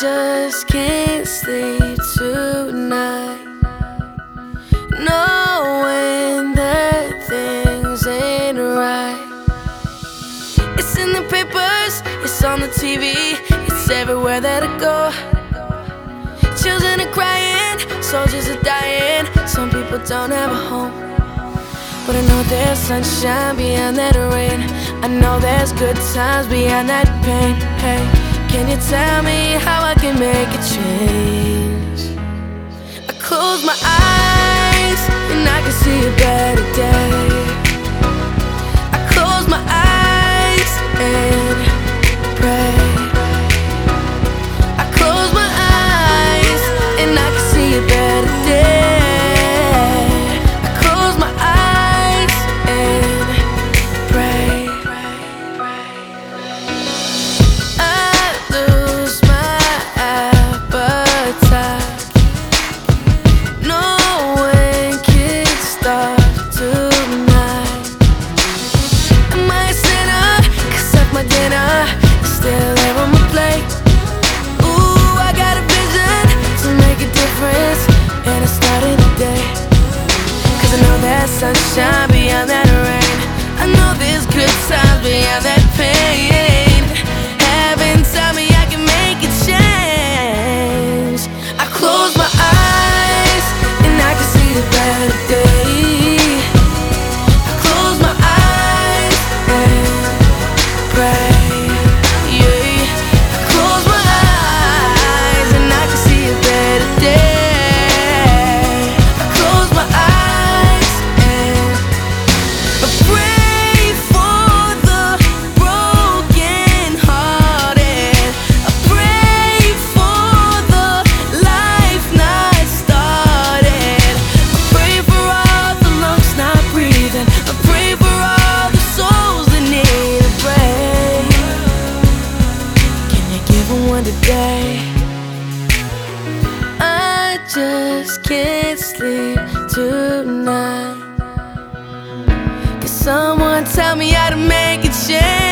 just can't sleep tonight. Knowing that things ain't right. It's in the papers, it's on the TV, it's everywhere that I go. Children are crying, soldiers are dying, some people don't have a home. But I know there's sunshine behind that rain. I know there's good times behind that pain. Hey, can you tell me how I can make a change? I close my eyes and I can see a better day. I close my eyes and pray. I close my eyes and I today? I just can't sleep tonight. Can someone tell me how to make a change?